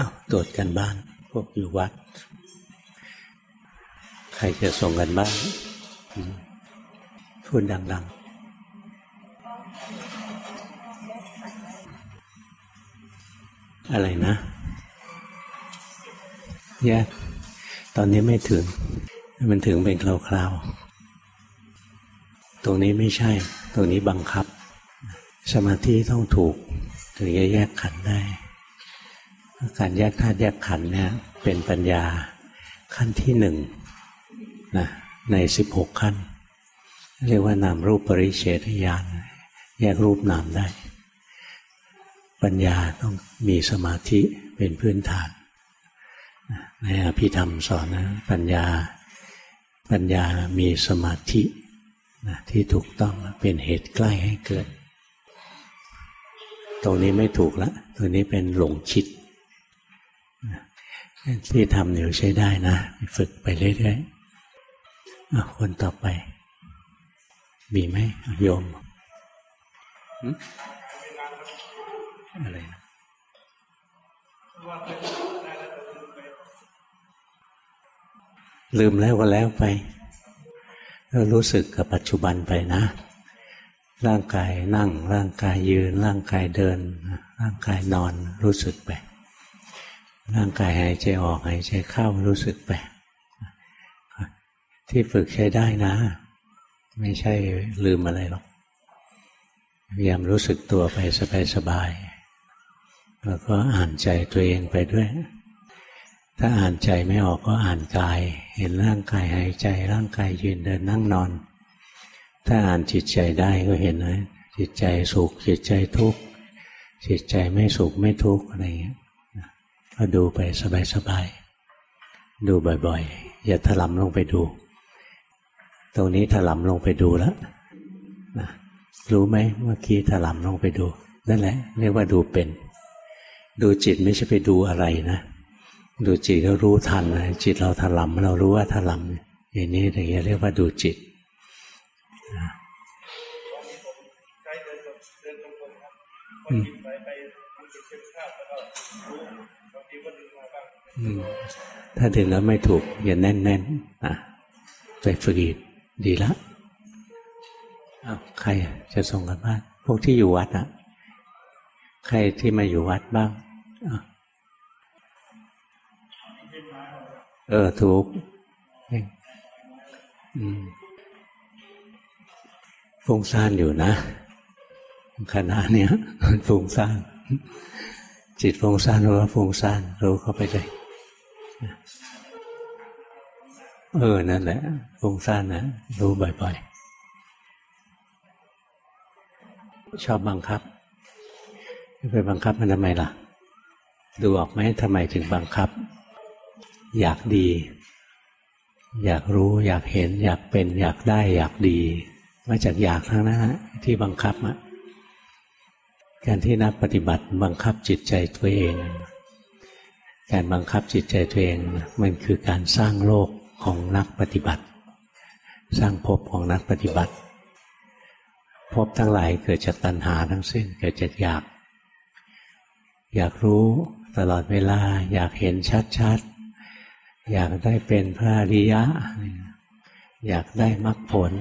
อ้าวตรวจกันบ้าน พวกอยู่วัด ใครจะส่งกันบ้านพูดดัง ๆ อะไรนะแยกตอนนี้ไม่ถึง มันถึงเป็นคราวๆ ตรงนี้ไม่ใช่ ตรงนี้บังคับ สมาธิต้องถูก ถึงจะแยกขันได้ การแยกธาตุแยกขันธ์เนี่ยเป็นปัญญาขั้นที่หนึ่งนะในสิบหกขั้น เรียกว่านามรูปปริเฉทญาณแยกรูปนามได้ ปัญญาต้องมีสมาธิเป็นพื้นฐานในอภิธรรมสอนนะปัญญาปัญญามีสมาธินะที่ถูกต้องเป็นเหตุใกล้ให้เกิด ตรงนี้ไม่ถูกละตัวนี้เป็นหลงคิด ที่ทำอยู่ใช้ได้นะ ฝึกไปเรื่อยๆคนต่อไป มีไหมโยมอะไรนะลืมแล้วก็แล้วไปก็รู้สึกกับปัจจุบันไปนะ ร่างกายนั่ง ร่างกายยืน ร่างกายเดิน ร่างกายนอนรู้สึกไป ร่างกายหายใจออกหายใจเข้ารู้สึกไป ที่ฝึกใช้ได้นะ ไม่ใช่ลืมอะไรหรอกพยายามรู้สึกตัวไปสบายๆแล้วก็อ่านใจตัวเองไปด้วย ถ้าอ่านใจไม่ออกก็อ่านกาย เห็นร่างกายหายใจ ร่างกายยืนเดินนั่งนอน ถ้าอ่านจิตใจได้ก็เห็นนะจิตใจสุขจิตใจทุกข์จิตใจไม่สุขไม่ทุกข์อะไรอย่างเงี้ย ก็ดูไปสบายๆ ดูบ่อยๆ อย่าถลำลงไปดู ตรงนี้ถลำลงไปดูแล้วนะรู้ไหมเมื่อกี้ถลำลงไปดู นั่นแหละ เรียกว่าดูเป็น ดูจิตไม่ใช่ไปดูอะไรนะ ดูจิตก็รู้ทันนะจิตเราถลำเรารู้ว่าถลำอย่างนี้อย่างนี้เรียกว่าดูจิตอืม ถ้าถึงแล้วไม่ถูกอย่าแน่นๆนนะไปฝึกอีกดีละอาใครจะส่งกันบ้านพวกที่อยู่วัดอะใครที่มาอยู่วัดบ้างเออถูกฟุ้งซ่านอยู่นะขณะเนี้ยฟุ้งซ่านจิตฟุ้งซ่านรู้ว่าฟุ้งซ่านรู้เข้าไปเลย เออ นั่นแหละฟุ้งซ่านนะรู้บ่อยๆ ชอบบังคับไปบังคับมันทำไมล่ะ ดูออกไหมทำไมถึงบังคับ อยากดี อยากรู้ อยากเห็น อยากเป็น อยากได้ อยากดี มาจากอยากทั้งนั้นที่บังคับอะการที่นักปฏิบัติบังคับจิตใจตัวเอง การบังคับจิตใจตัวเองมันคือการสร้างโลกของนักปฏิบัติ สร้างภพของนักปฏิบัติภพทั้งหลายเกิดจากตัณหาทั้งสิ้นเกิดจากอยาก อยากรู้ตลอดเวลา อยากเห็นชัดๆ อยากได้เป็นพระอริยะ อยากได้มรรคผล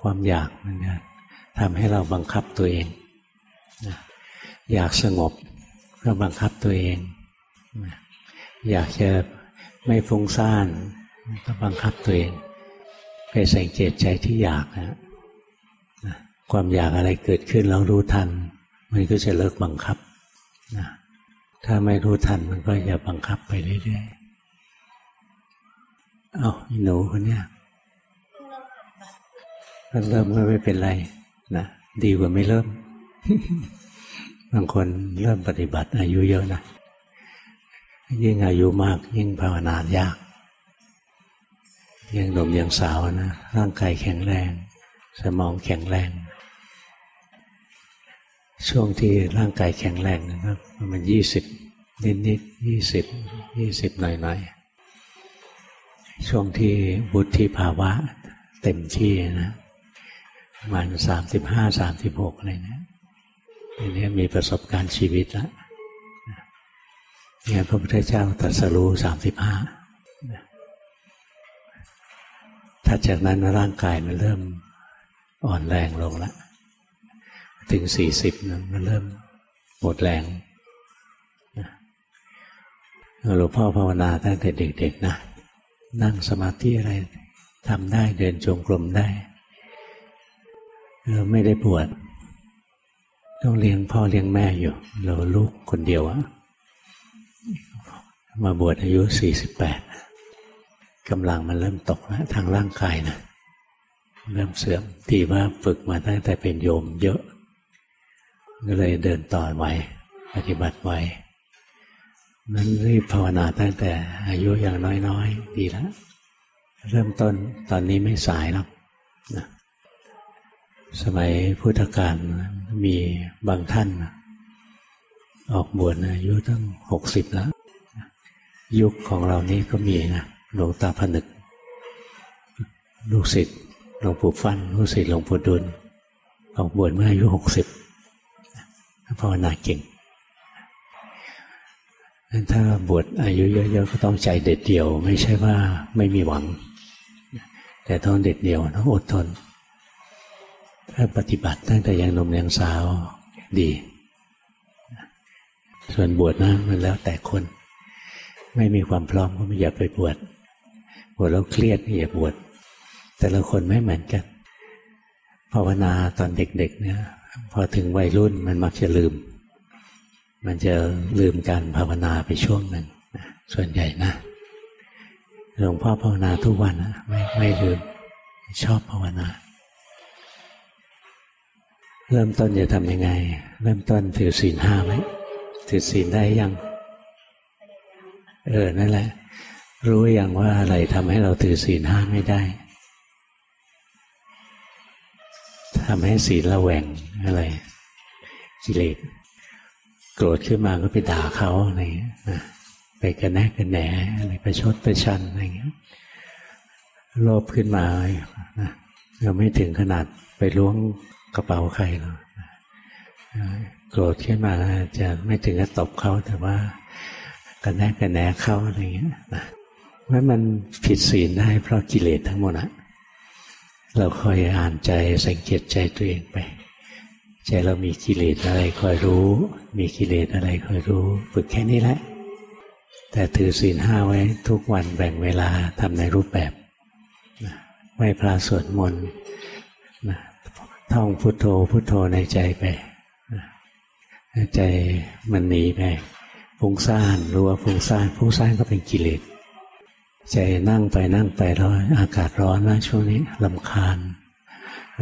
ความอยากมันทำให้เราบังคับตัวเอง อยากสงบก็บังคับตัวเอง อยากจะไม่ฟุ้งซ่านก็บังคับตัวเองไปสังเกตใจที่อยากนะความอยากอะไรเกิดขึ้นแล้วรู้ทัน มันก็จะเลิกบังคับนะถ้าไม่รู้ทันมันก็อย่าบังคับไปเรื่อยๆเอาหนูคนเนี้ยเริ่มก็ไม่เป็นไรนะดีกว่าไม่เริ่ม บางคนเริ่มปฏิบัติอายุเยอะนะ ยิ่งอายุมากยิ่งภาวนายาก ยังหนุ่มยังสาวนะ ร่างกายแข็งแรง สมองแข็งแรง ช่วงที่ร่างกายแข็งแรงนะครับมาณยี่สิบนิดนิดยี่สิบยี่สิบหน่อยหน่อยช่วงที่บุตรภาวะ เต็มที่นะมันสามสิบห้าสามสิบหกอะไรเนี่ยมีประสบการณ์ชีวิตแล้ว เนี่ยพระพุทธเจ้าตรัสรู้สามสิบห้าถ้าจากนั้นร่างกายมันเริ่มอ่อนแรงลงแล้วถึงสี่สิบมันเริ่มหมดแรงหลวงพ่อภาวนาตั้งแต่เด็ก ๆ นะ นั่งสมาธิอะไรทำได้เดินจงกรมได้เราไม่ได้บวชต้องเลี้ยงพ่อเลี้ยงแม่อยู่ เราลูกคนเดียวอะ มาบวชอายุสี่สิบแปดกำลังมันเริ่มตกแล้วทางร่างกายนะเริ่มเสื่อมที่ว่าฝึกมาตั้งแต่เป็นโยมเยอะก็เลยเดินต่อไว้ปฏิบัติไว้นั้นรีบภาวนาตั้งแต่อายุอย่างน้อยๆ ดีแล้ว เริ่มต้นตอนนี้ไม่สายหรอกนะสมัยพุทธกาลมีบางท่าน ออกบวชอายุตั้งหกสิบแล้ว ยุคของเรานี้ก็มีนะหลวงตาผนึก ลูกศิษย์หลวงปู่ฟันลูกศิษย์หลวงปู่ดุลออกบวชเมื่ออายุหกสิบภาวนาเก่งถ้าบวชอายุเยอะๆก็ต้องใจเด็ดเดี่ยว ไม่ใช่ว่าไม่มีหวัง แต่ต้องเด็ดเดี่ยวต้องอดทน ถ้าปฏิบัติตั้งแต่ยังหนุ่มยังสาวดี ส่วนบวชนะมันแล้วแต่คน ไม่มีความพร้อมก็ไม่อยากไปบวชบวชแล้วเครียดอย่าบวชแต่ละคนไม่เหมือนกันภาวนาตอนเด็ก ๆ เนี่ย พอถึงวัยรุ่นมันมักจะลืม มันจะลืมการภาวนาไปช่วงหนึ่งส่วนใหญ่นะหลวงพ่อภาวนาทุกวันนะไม่ไม่ลืมชอบภาวนา เริ่มต้นจะทำยังไง เริ่มต้นถือศีลห้าไหมถือศีลได้ยัง เออ นั่นแหละ รู้อย่างว่าอะไรทำให้เราถือศีลห้าไม่ได้ทำให้ศีลระแวงอะไร กิเลสโกรธขึ้นมาก็ไปด่าเขาอะไรเงี้ยไปกระแนกกระแหนอะไรไปชดไปชันอะไรเงี้ยโลภขึ้นมาเราไม่ถึงขนาดไปล้วงกระเป๋าใครหรอกโกรธขึ้นมาจะไม่ถึงกับตบเขาแต่ว่า กันแนกกันแหนเข้าอะไรเงี้ยนะว่ามันผิดศีลได้เพราะกิเลสทั้งหมดอะเราคอยอ่านใจสังเกตใจตัวเองไป ใจเรามีกิเลสอะไรคอยรู้ มีกิเลสอะไรคอยรู้ ฝึกแค่นี้แหละ แต่ถือศีลห้าไว้ทุกวันแบ่งเวลาทำในรูปแบบไหว้พระสวดมนต์ท่องพุโทโธพุโทโธในใจไป ใจมันหนีไป ฟุ้งซ่านรู้ว่าฟุ้งซ่านฟุ้งซ่านก็เป็นกิเลสใจนั่งไปนั่งไปแล้วอากาศร้อนนะช่วงนี้ลำคาญ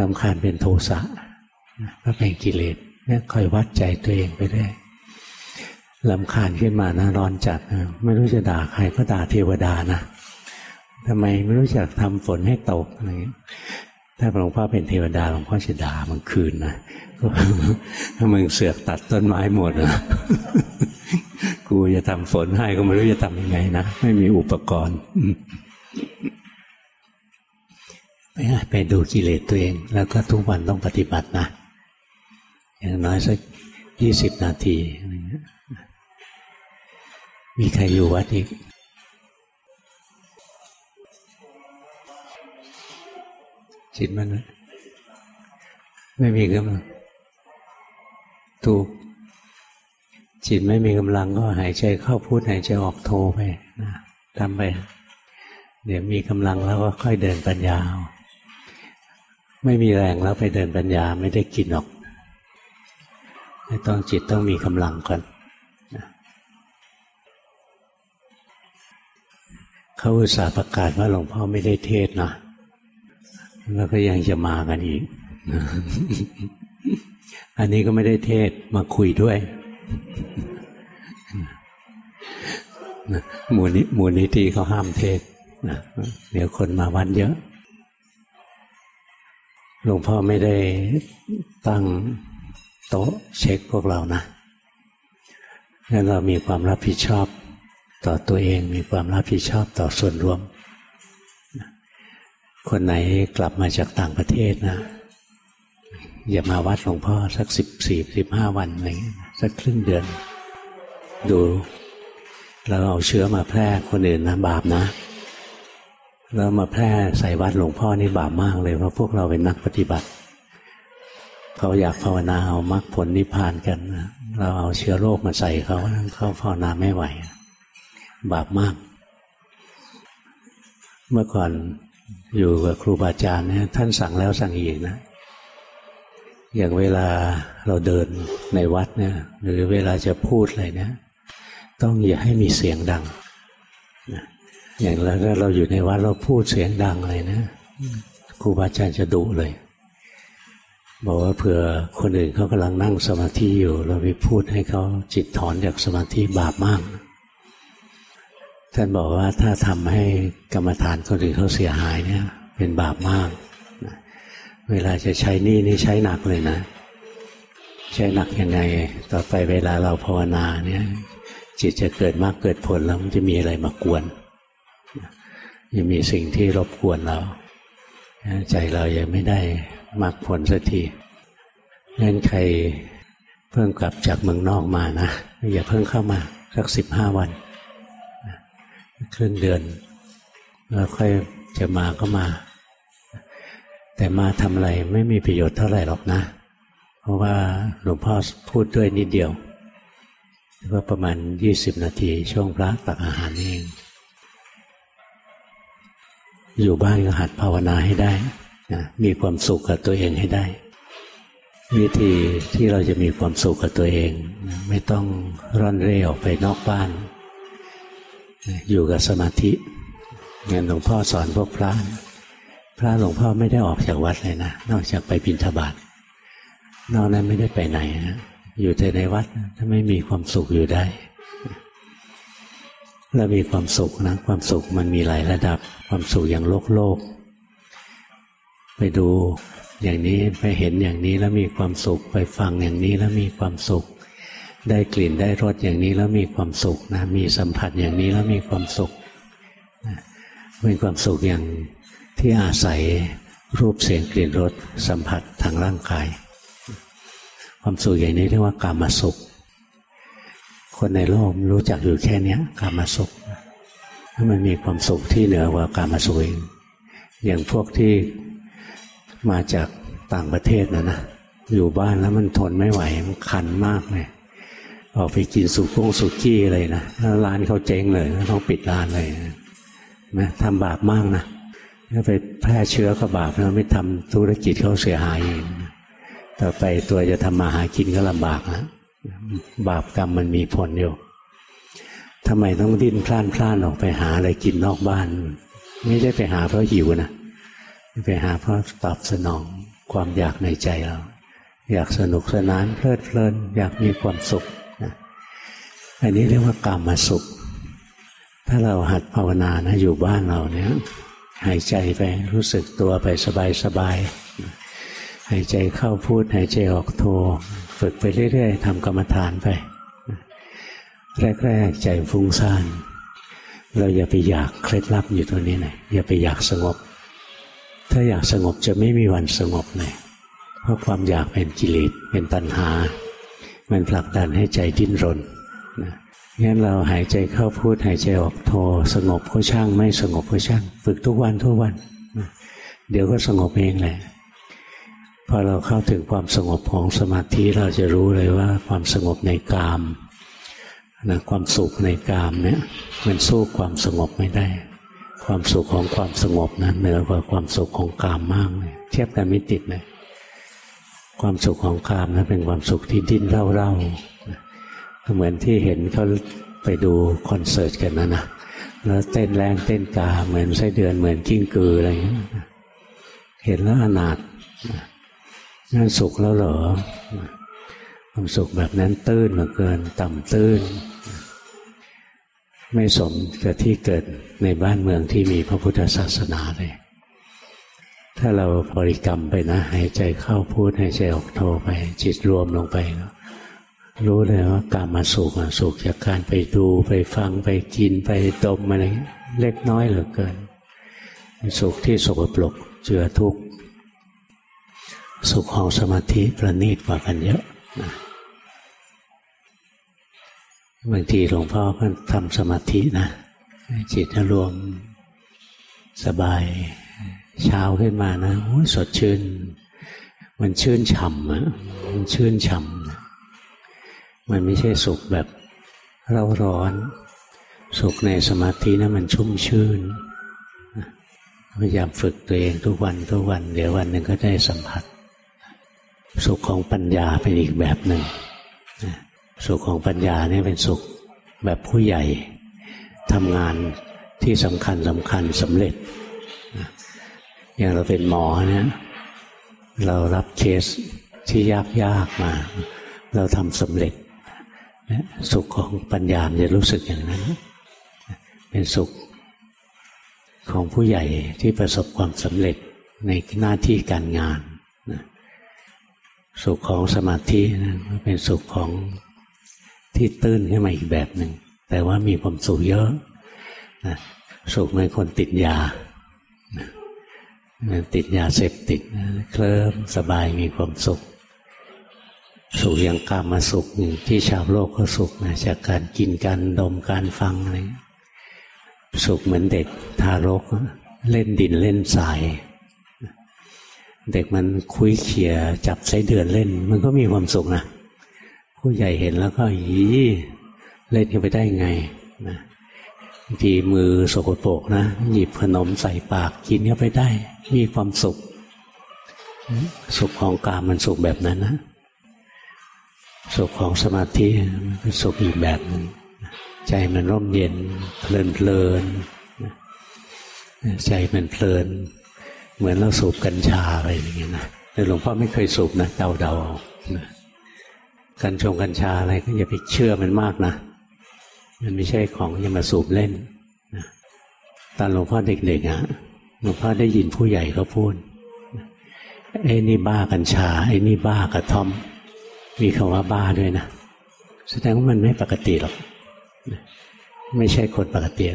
ลำคาญเป็นโทสะก็เป็นกิเลสเนี่ยคอยวัดใจตัวเองไปได้ลำคาญขึ้นมานะร้อนจัดไม่รู้จะด่าใครก็ด่าเทวดานะทำไมไม่รู้จักทำฝนให้ตกอะไรถ้าหลวงพ่อเป็นเทวดาหลวงพ่อจะด่ามันคืนนะถ้ามึงเสือกตัดต้นไม้หมดนะ กูจะทำฝนให้ก็ไม่รู้จะทำยังไงนะ ไม่มีอุปกรณ์ไปไปดูกิเลสตัวเอง แล้วก็ทุกวันต้องปฏิบัตินะ อย่างน้อยสักยี่สิบนาที มีใครอยู่วัดอีกจิตมัน ไม่มีกำลังถูก จิตไม่มีกำลังก็หายใจเข้าพูดหายใจออกโทไปนะทำไป เดี๋ยวมีกำลังแล้วก็ค่อยเดินปัญญา ไม่มีแรงแล้วไปเดินปัญญาไม่ได้กินหรอกต้องจิตต้องมีกำลังก่อนเขาอุตส่าห์ประกาศว่าหลวงพ่อไม่ได้เทศนะ แล้วก็ยังจะมากันอีก อันนี้ก็ไม่ได้เทศมาคุยด้วย หมู่นิมูนิธิเขาห้ามเทศเดี๋ยวคนมาวัดเยอะ หลวงพ่อไม่ได้ตั้งโต๊ะเช็คพวกเรานะงั้นเรามีความรับผิดชอบต่อตัวเอง มีความรับผิดชอบต่อส่วนรวม คนไหนกลับมาจากต่างประเทศนะ อย่ามาวัดหลวงพ่อสักสิบสี่สิบห้าวันอะไร สักครึ่งเดือน ดูเราเอาเชื้อมาแพร่คนอื่นนะบาปนะแล้วมาแพร่ใส่วัดหลวงพ่อนี่บาปมากเลยเพราะพวกเราเป็นนักปฏิบัติเขาอยากภาวนาเอามรรคผลนิพพานกันเราเอาเชื้อโรคมาใส่เขาเขาภาวนาไม่ไหว บาปมาก เมื่อก่อนอยู่กับครูบาอาจารย์เนี่ยท่านสั่งแล้วสั่งอีกนะ อย่างเวลาเราเดินในวัดเนี่ย หรือเวลาจะพูดอะไรเนี่ยต้องอย่าให้มีเสียงดังอย่างเราถ้าเราอยู่ในวัดเราพูดเสียงดังอะไรนะครูบาอาจารย์จะดุเลย บอกว่าเผื่อคนอื่นเขากำลังนั่งสมาธิอยู่ เราไปพูดให้เขาจิตถอนจากสมาธิบาปมาก ท่านบอกว่าถ้าทำให้กรรมฐานคนอื่นเขาเสียหายเนี่ย เป็นบาปมาก เวลาจะใช้นี่นี่ใช้หนักเลยนะ ใช้หนักยังไง ต่อไปเวลาเราภาวนาเนี่ย จิตจะเกิดมากเกิดผลแล้วมันจะมีอะไรมากวนยังมีสิ่งที่รบกวนเราใจเรายังไม่ได้มากผลสักทีงั้นใครเพิ่งกลับจากเมืองนอกมานะอย่าเพิ่งเข้ามาสักสิบห้าวันครึ่งเดือน แล้วค่อยจะมาก็มา แต่มาทำอะไรไม่มีประโยชน์เท่าไหร่หรอกนะ เพราะว่าหลวงพ่อพูดด้วยนิดเดียวก็ประมาณยี่สิบนาที ช่วงพระตักอาหารเอง อยู่บ้านก็หัดภาวนาให้ได้นะมีความสุขกับตัวเองให้ได้ วิธีที่เราจะมีความสุขกับตัวเอง ไม่ต้องร่อนเร่ออกไปนอกบ้าน อยู่กับสมาธิเงินหลวงพ่อสอนพวกพระ พระหลวงพ่อไม่ได้ออกจากวัดเลยนะนอกจากไปบิณฑบาตนอกนั้นไม่ได้ไปไหนนะอยู่แต่ในวัดถ้าไม่มีความสุขอยู่ได้เรามีความสุขนะความสุขมันมีหลายระดับ ความสุขอย่างโลกโลก ไปดูอย่างนี้ไปเห็นอย่างนี้แล้วมีความสุข ไปฟังอย่างนี้แล้วมีความสุข ได้กลิ่นได้รสอย่างนี้แล้วมีความสุขนะมีสัมผัสอย่างนี้แล้วมีความสุขเป็นความสุขอย่าง ที่อาศัยรูปเสียงกลิ่นรสสัมผัสทางร่างกาย ความสุขอย่างนี้เรียกว่ากามาสุข คนในโลกรู้จักอยู่แค่นี้กามาสุขถ้ามันมีความสุขที่เหนือกว่ากามาสุขเองอย่างพวกที่มาจากต่างประเทศนะนะอยู่บ้านแล้วมันทนไม่ไหวมันคันมากเลยออกไปกินสุกุ้งสุกี้อะไรนะร้านเขาเจ๊งเลยต้องปิดร้านเลยนะทำบาปมากนะ ถ้าไปแพร่เชื้อก็บาปแล้วไม่ทำธุรกิจเขาเสียหายต่อไปตัวจะทำมาหากินก็ลำบากนะบาปกรรมมันมีผลอยู่ทำไมต้องดิ้นพล่านพล่านออกไปหาอะไรกินนอกบ้าน ไม่ได้ไปหาเพราะหิวนะไปหาเพราะตอบสนองความอยากในใจเรา อยากสนุกสนานเพลิดเพลิน อยากมีความสุขนะอันนี้เรียกว่ากรรมมาสุข ถ้าเราหัดภาวนานะอยู่บ้านเราเนี่ย หายใจไปรู้สึกตัวไปสบายสบายหายใจเข้าพูดหายใจออกโทฝึกไปเรื่อยๆทำกรรมฐานไป แรกๆใจฟุ้งซ่านเราอย่าไปอยากเคล็ดลับอยู่ตรงนี้นะอย่าไปอยากสงบ ถ้าอยากสงบจะไม่มีวันสงบเลยเพราะความอยากเป็นกิเลสเป็นตัณหา มันผลักดันให้ใจดิ้นรน งั้นเราหายใจเข้าพูดหายใจออกโทสงบก็ช่าง ไม่สงบก็ช่าง ฝึกทุกวันทุกวัน เดี๋ยวก็สงบเองแหละพอเราเข้าถึงความสงบของสมาธิเราจะรู้เลยว่าความสงบในกามนะความสุขในกามเนี่ยมันสู้ความสงบไม่ได้ ความสุขของความสงบนะเหนือกว่าความสุขของกามมากเลยเทียบกันไม่ติดเลยความสุขของกามนะเป็นความสุขที่ดิ้นเล่าๆ เหมือนที่เห็นเขาไปดูคอนเสิร์ตกันนะนะแล้วเต้นแรงเต้นกาเหมือนไส้เดือนเหมือนกิ้งกืออะไรอย่างเงี้ยเห็นแล้วอนาถนั่นสุขแล้วเหรอความสุขแบบนั้นตื้นเหลือเกิน ต่ำตื้น ไม่สมกับที่เกิดในบ้านเมืองที่มีพระพุทธศาสนาเลย ถ้าเราบริกรรมไปนะหายใจเข้าพูดหายใจออกโทไป จิตรวมลงไปแล้ว รู้เลยว่าการมาสุขสุขจากการไปดูไปฟังไปกินไปดมอะไรเล็กน้อยเหลือเกิน สุขที่สกปรกเจือทุกข์สุขของสมาธิประณีตกว่ากันเยอะนะบางทีหลวงพ่อก็ทำสมาธินะ จิตรวมสบายเช้าขึ้นมานะโอ้สดชื่น มันชื่นฉ่ำอะมันชื่นฉ่ำ มันไม่ใช่สุขแบบเร่าร้อน สุขในสมาธินะมันชุ่มชื่นพยายามฝึกตัวเองทุกวันทุกวัน เดี๋ยววันหนึ่งก็ได้สัมผัส สุขของปัญญาเป็นอีกแบบหนึ่งสุขของปัญญาเนี่ยเป็นสุขแบบผู้ใหญ่ทำงานที่สำคัญสำคัญสำเร็จ อย่างเราเป็นหมอเนี่ยเรารับเคสที่ยากยากมา เราทำสำเร็จ สุขของปัญญาจะรู้สึกอย่างนั้น เป็นสุขของผู้ใหญ่ที่ประสบความสำเร็จในหน้าที่การงาน สุขของสมาธินะเป็นสุขของที่ตื้นขึ้นมาอีกแบบหนึ่งแต่ว่ามีความสุขเยอะนะสุขเหมือนคนติดยาติดยาเสพติดเคลิ้มสบายมีความสุข สุขอย่างกามาสุขที่ชาวโลกก็สุขนะจากการกินการดมการฟังอะไรสุขเหมือนเด็กทารก เล่นดินเล่นทราย เด็กมันคุยเขี่ยจับไส้เดือนเล่น มันก็มีความสุขนะผู้ใหญ่เห็นแล้วก็ยีเล่นกันไปได้ไงนะทีมือสกปรกนะหยิบขนมใส่ปากกินเข้าไปได้ มีความสุข สุขของกามมันสุขแบบนั้นนะ สุขของสมาธิมันเป็นสุขอีกแบบหนึ่งใจมันร่มเย็นเพลินเพลินใจมันเพลิน เหมือนเราสูบกัญชาอะไรอย่างเงี้ยนะแต่หลวงพ่อไม่เคยสูบนะเดาเดากัญชงกัญชาอะไรก็อย่าไปเชื่อมันมากนะมันไม่ใช่ของอย่ามาสูบเล่นนะตอนหลวงพ่อเด็กๆอะหลวงพ่อได้ยินผู้ใหญ่เขาพูดไอ้นี่บ้ากัญชาไอ้นี่บ้ากระท่อม มีคำว่าบ้าด้วยนะ แสดงว่ามันไม่ปกติหรอกไม่ใช่คนปกติ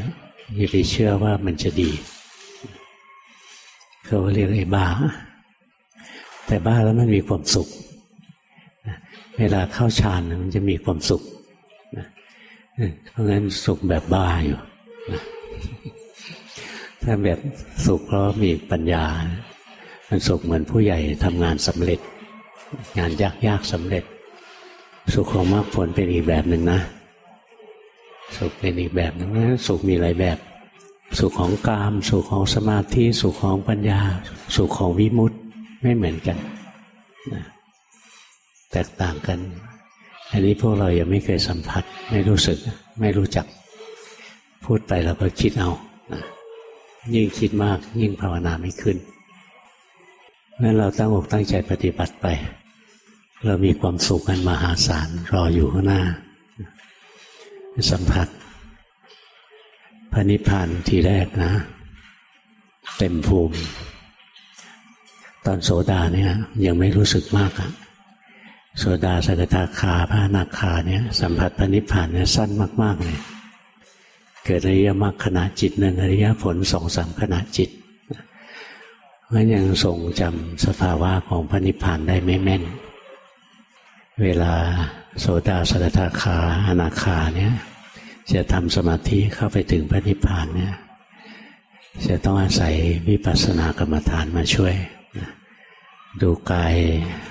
อย่าไปเชื่อว่ามันจะดีเขาเรียกไอ้บ้า แต่บ้าแล้วมันมีความสุขเวลาเข้าฌานมันจะมีความสุขเพราะงั้นสุขแบบบ้าอยู่ถ้าแบบสุขเพราะมีปัญญา มันสุขเหมือนผู้ใหญ่ทำงานสำเร็จ งานยากๆสำเร็จ สุขของมรรคผลเป็นอีกแบบหนึ่งนะ สุขเป็นอีกแบบนึงนะสุขมีหลายแบบ สุขของกาม สุขของสมาธิ สุขของปัญญา สุขของวิมุตติไม่เหมือนกันนะแตกต่างกัน อันนี้พวกเรายังไม่เคยสัมผัส ไม่รู้สึก ไม่รู้จัก พูดไปเราก็คิดเอานะยิ่งคิดมากยิ่งภาวนาไม่ขึ้นงั้นเราตั้งอกตั้งใจปฏิบัติไป เรามีความสุขกันมหาศาลรออยู่ข้างหน้า สัมผัสพระนิพพานทีแรกนะ เต็มภูมิ ตอนโสดาเนี่ย ยังไม่รู้สึกมากอะโสดาสกทาคาพระนาคาเนี่ย สัมผัสพระนิพพานเนี่ยสั้นมากๆเลยเกิดอริยมรรคขณะจิตหนึ่งอริยผลสองสามขณะจิตมันยังทรงจำสภาวะของพระนิพพานได้ไม่แม่น เวลาโสดาสกทาคาอนาคาเนี่ยจะทำสมาธิเข้าไปถึงพระนิพพานเนี่ยจะต้องอาศัยวิปัสสนากรรมฐานมาช่วยนะดูกาย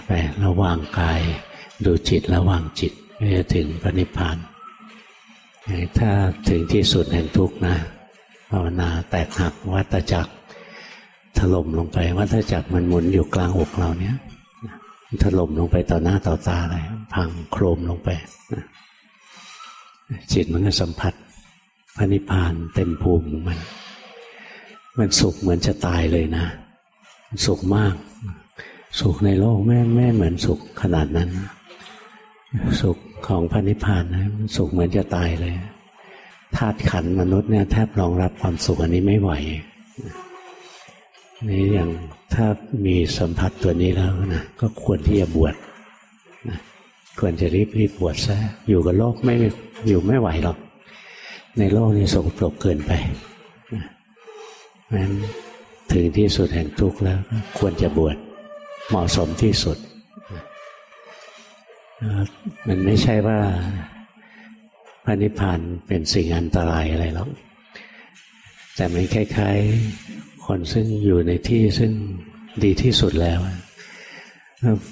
ไประว่างกาย ดูจิตระว่างจิตเพื่อถึงพระนิพพานถ้าถึงที่สุดแห่งทุกข์นะภาวนาแตกหักวัตจักรถล่มลงไปวัตจักรมันหมุนอยู่กลางอกเราเนี่ย ถล่มลงไปต่อหน้าต่อตาเลยพังโครมลงไป จิตมันก็สัมผัสพระนิพพานเต็มภูมิมัน มันสุขเหมือนจะตายเลยนะ สุขมาก สุขในโลกไม่ไม่เหมือนสุขขนาดนั้น สุขของพระนิพพานนะมันสุขเหมือนจะตายเลยธาตุขันมนุษย์เนี่ยแทบรองรับความสุขอันนี้ไม่ไหว นี่อย่างถ้ามีสัมผัสตัวนี้แล้วนะก็ควรที่จะบวชนะควรจะรีบรีบบวชซะอยู่กับโลกไม่อยู่ไม่ไหวหรอก ในโลกนี้สกปรกเกินไปนะนั้นถึงที่สุดแห่งทุกข์แล้ว ควรจะบวชเหมาะสมที่สุด มันไม่ใช่ว่าพระนิพพานเป็นสิ่งอันตรายอะไรหรอกแต่มันคล้ายๆ คนซึ่งอยู่ในที่ซึ่งดีที่สุดแล้ว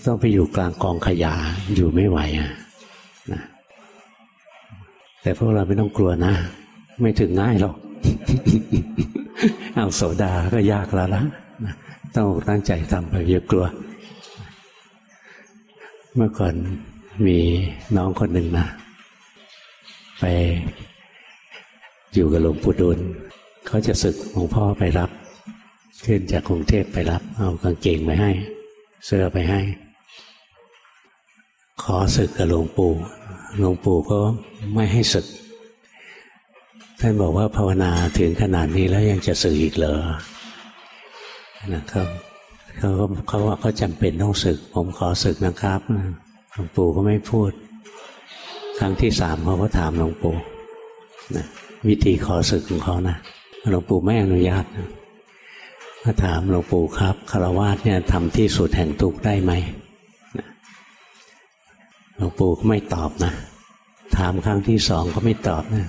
ต้องไปอยู่กลางกองขยะอยู่ไม่ไหวอะนะแต่พวกเราไม่ต้องกลัวนะ ไม่ถึงง่ายหรอกเอาโสดาก็ยากแล้วละต้องตั้งใจทำไปอย่ากลัว เมื่อก่อนมีน้องคนหนึ่งนะ ไปอยู่กับหลวงปู่ดูลเขาจะศึกหลวงพ่อไปรับ ขึ้นจากกรุงเทพไปรับ เอากางเกงไปให้ เสื้อไปให้ ขอศึกกับหลวงปู่หลวงปู่ก็ไม่ให้ศึก ท่านบอกว่าภาวนาถึงขนาดนี้แล้วยังจะศึกอีกเหรอนะครับเขาก็เขาว่าเขาจำเป็นต้องศึก ผมขอศึกนะครับหลวงปู่ก็ไม่พูด ครั้งที่สามเขาก็ถามหลวงปู่นะวิธีขอศึกของเขานะหลวงปู่ไม่อนุญาตนะ ถามหลวงปู่ครับคารวะเนี่ยทำที่สุดแห่งทุกข์ได้ไหมหลวงปู่ก็ไม่ตอบนะ ถามครั้งที่สองก็ไม่ตอบนะ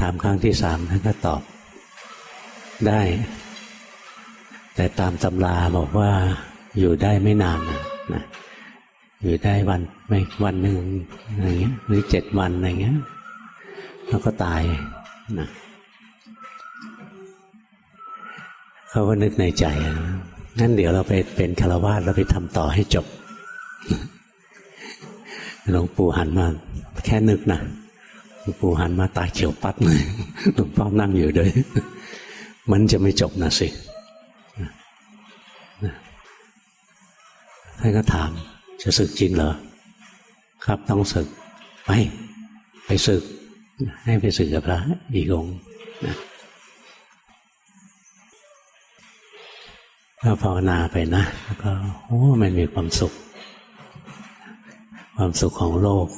ถามครั้งที่สามท่านก็ตอบได้ แต่ตามตำราบอกว่าอยู่ได้ไม่นานนะนะอยู่ได้วันไม่วันหนึ่งอะไรเงี้ยหรือเจ็ดวันอะไรเงี้ย แล้วก็ตายนะ เขาก็นึกในใจงั้นเดี๋ยวเราไปเป็นคารวาสเราไปทำต่อให้จบหลวงปู่หันมา แค่นึกนะหลวงปู่หันมาตายเขียวปัดเลยหลวงพ่อนั่งอยู่ด้วย มันจะไม่จบนะสิท่านก็ถาม จะศึกจริงเหรอ ครับต้องศึก ไป ไปศึก ให้ไปศึกกับพระอีกองนะ ก็ภาวนาไปนะแล้วก็โอ้มันมีความสุข ความสุขของโลก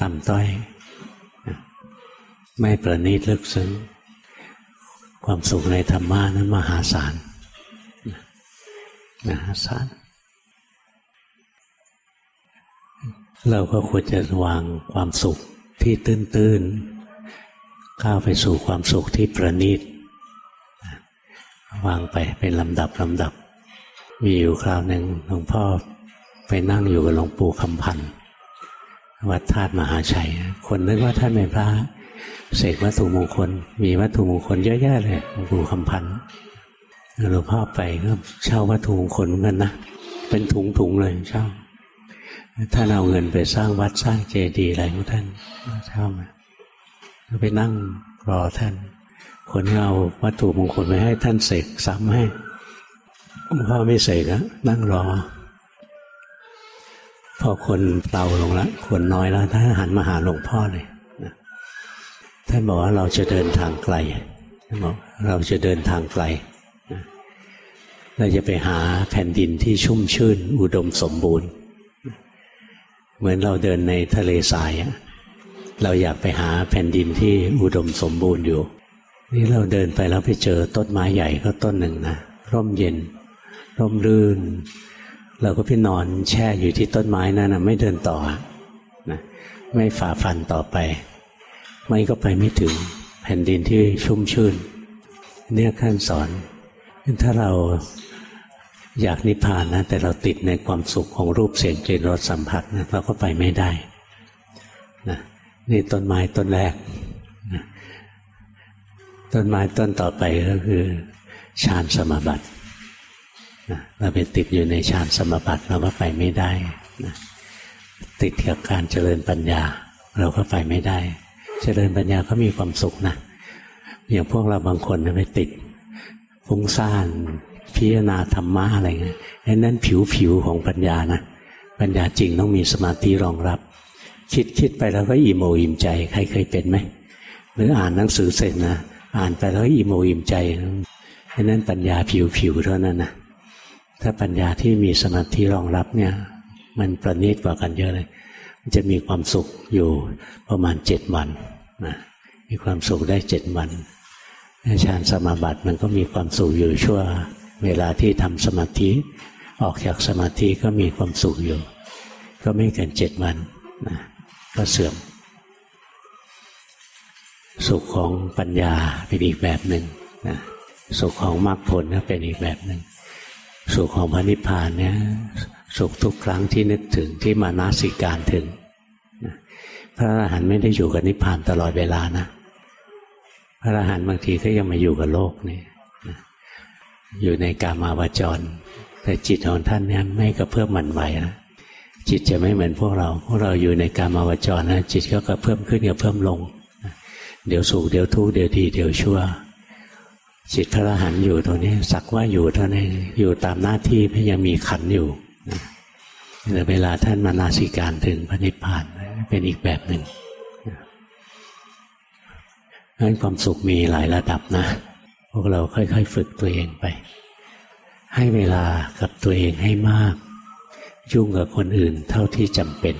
ต่ำต้อย ไม่ประณีตลึกซึ้งความสุขในธรรมะนั้นมหาศาลมหาศาลเราก็ควรจะวางความสุขที่ตื้นๆก้าไปสู่ความสุขที่ประณีต วางไปเป็นลำดับลำดับ มีอยู่คราวหนึ่งหลวงพ่อไปนั่งอยู่กับหลวงปู่คำพันธ์วัดธาตุมหาชัย คนนึกว่าท่านเป็นพระเสกวัตถุมงคล มีวัตถุมงคลเยอะแยะเลยหลวงปู่คำพันธ์หลวงพ่อไปก็เช่าวัตถุมงคลเหมือนกันนะเป็นถุงถุงเลยเช่าท่านเอาเงินไปสร้างวัดสร้างเจดีย์อะไรของท่านเช่ามาไปนั่งรอท่าน คนที่เอาวัตถุมงคลไปให้ท่านเสกซ้ำให้หลวงพ่อไม่เสกอะนั่งรอ พอคนเปล่าลงแล้วคนน้อยแล้วท่านหันมาหาหลวงพ่อเลยนะท่านบอกว่าเราจะเดินทางไกลท่านบอกเราจะเดินทางไกลนะเราจะไปหาแผ่นดินที่ชุ่มชื่น อุดมสมบูรณ์ เหมือนเราเดินในทะเลทรายเราอยากไปหาแผ่นดินที่อุดมสมบูรณ์อยู่ นี่เราเดินไปแล้วไปเจอต้นไม้ใหญ่ก็ต้นหนึ่งนะร่มเย็น ร่มรื่น เราก็ไปนอนแช่อยู่ที่ต้นไม้นั่นนะไม่เดินต่อนะไม่ฝ่าฟันต่อไปไม่ก็ไปไม่ถึงแผ่นดินที่ชุ่มชื่น เนี่ยขั้นสอน ถ้าเราอยากนิพพานนะ แต่เราติดในความสุขของรูปเสียงกลิ่นรสสัมผัสนะเราก็ไปไม่ได้นะนี่ต้นไม้ต้นแรก ต้นไม้ต้นต่อไปก็คือฌานสมบัติเราไปติดอยู่ในฌานสมบัติเราก็ไปไม่ได้นะติดกับการเจริญปัญญา เราก็ไปไม่ได้ เจริญปัญญาก็มีความสุขนะอย่างพวกเราบางคนไปติดฟุ้งซ่านพิจารณาธรรมะอะไรเงี้ยนั้นผิวผิวของปัญญานะปัญญาจริงต้องมีสมาธิรองรับ คิดคิดไปแล้วก็อิ่มโออิ่มใจ ใครเคยเป็นไหมหรืออ่านหนังสือเสร็จนะ อ่านไปแล้วอิ่มอกอิ่มใจเพราะนั้นปัญญาผิวๆเท่านั้นนะถ้าปัญญาที่มีสมาธิรองรับเนี่ย มันประณีตกว่ากันเยอะเลย มันจะมีความสุขอยู่ประมาณเจ็ดวันนะมีความสุขได้เจ็ดวันฌานสมาบัติมันก็มีความสุขอยู่ชั่ว เวลาที่ทำสมาธิ ออกจากสมาธิก็มีความสุขอยู่ ก็ไม่เกินเจ็ดวันนะก็เสื่อม สุขของปัญญาเป็นอีกแบบหนึ่งนะสุขของมรรคผลก็เป็นอีกแบบหนึ่งสุขของพระนิพพานเนี่ยสุขทุกครั้งที่นึกถึงที่มานาสิการถึงพระอรหันต์ไม่ได้อยู่กับนิพพานตลอดเวลานะพระอรหันต์บางทีก็ยังมาอยู่กับโลกนี่อยู่ในกามาวจร แต่จิตของท่านเนี่ยไม่กระเพื่อมหมันไหวนะจิตจะไม่เหมือนพวกเรา พวกเราอยู่ในกามาวจรนะจิตก็กระเพิ่มขึ้นกระเพิ่มลง เดี๋ยวสุขเดี๋ยวทุกข์เดี๋ยวดีเดี๋ยวชั่ว จิตพระอรหันต์อยู่ตรงนี้ สักว่าอยู่เท่านั้นอยู่ตามหน้าที่ไม่ยังมีขันอยู่แต่เวลาท่านมานาสิการถึงพระนิพพานเป็นอีกแบบหนึ่งนั้นความสุขมีหลายระดับนะ พวกเราค่อยๆ ฝึกตัวเองไป ให้เวลากับตัวเองให้มาก ยุ่งกับคนอื่นเท่าที่จำเป็น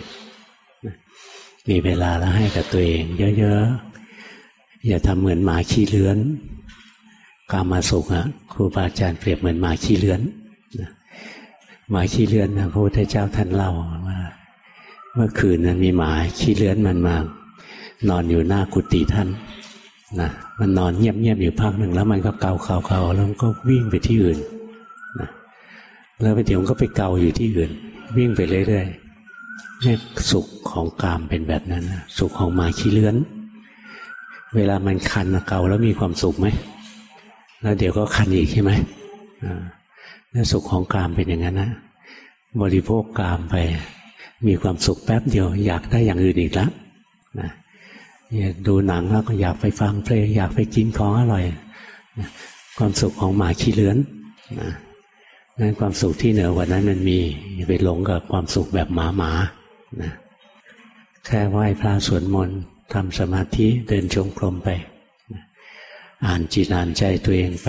มีเวลาแล้วให้กับตัวเอง เยอะๆ อย่าทำเหมือนหมาขี้เลื้อนกามาสุขอะครูบาอาจารย์เปรียบเหมือนหมาขี้เลื้อนหมาขี้เลื้อนนะพระพุทธเจ้าท่านเล่าว่าเมื่อคืนนั้นมีหมาขี้เลื้อนมันมานอนอยู่หน้ากุฏิท่านนะมันนอนเงียบๆอยู่พักหนึ่งแล้วมันก็เกาเกาเกาแล้วมันก็วิ่งไปที่อื่นนะแล้วไปเดี๋ยวมันก็ไปเกาอยู่ที่อื่น วิ่งไปเรื่อยๆนี่สุขของกามเป็นแบบนั้นนะสุขของหมาขี้เลื้อน เวลามันคันเก่าแล้วมีความสุขไหมแล้วเดี๋ยวก็คันอีกใช่ไหมอ่าสุขของกามเป็นอย่างนั้นนะบริโภคกามไป มีความสุขแป๊บเดียว อยากได้อย่างอื่นอีกแล้วนะดูหนังแล้วก็อยากไปฟังเพลงอยากไปกินของอร่อยนะความสุขของหมาขี้เลื้อนนะนั้นความสุขที่เหนือกว่านั้นมันมีอย่าไปหลงกับความสุขแบบหมาหมานะแค่ไหว้พระสวดมนต์ ทำสมาธิเดินจงกรมไป อ่านจิตอ่านใจตัวเองไป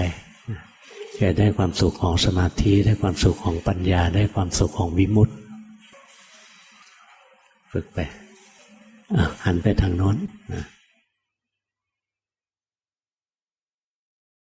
จะได้ความสุขของสมาธิได้ความสุขของปัญญาได้ความสุขของวิมุตติฝึกไปหันไปทางโน้นนะ